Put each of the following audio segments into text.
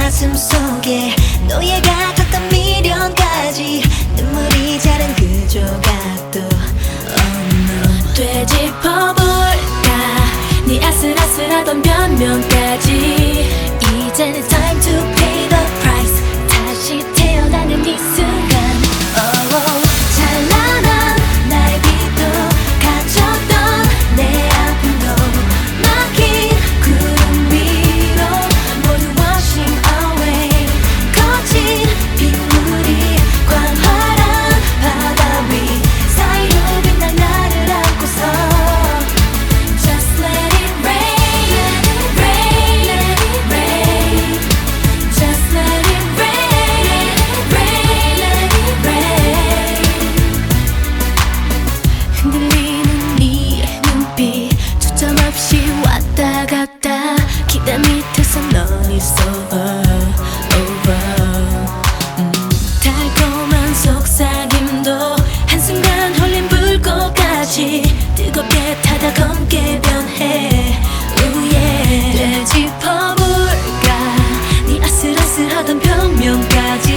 가슴 속에 노예가 컸던 미련까지 눈물이 자른 그 조각도 oh no 되짚어볼까? 네 아슬아슬하던 변명까지 이제는 없이 왔다 갔다. 기대 밑에서 넌 있어. Over. 음, 달콤한 속삭임도 한순간 홀린 불꽃같이 뜨겁게 타다 검게 변해. yeah. 되짚어볼까? 네 아슬아슬하던 변명까지.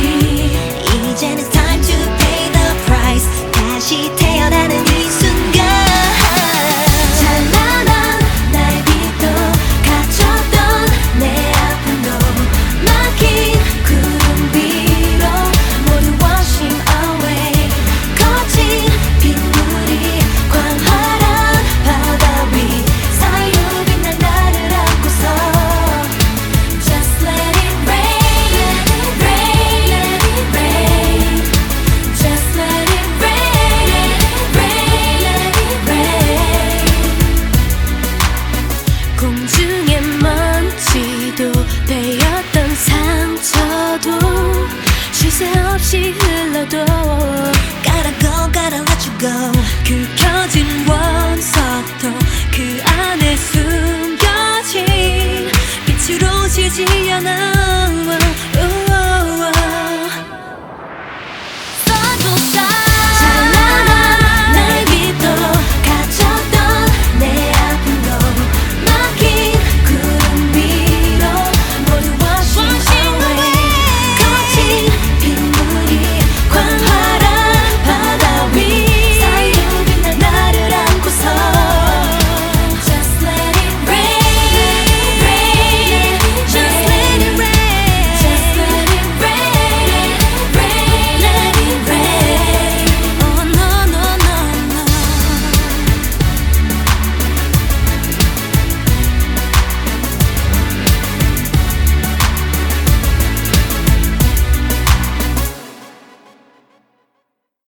이제는 time to pay the price. 다시 태어나는 공중에 먼지도 되었던 상처도 쉴새 없이 흘러도 Gotta go, gotta let you go 긁혀진 원석도 그 안에 숨겨진 빛으로 지지 않아.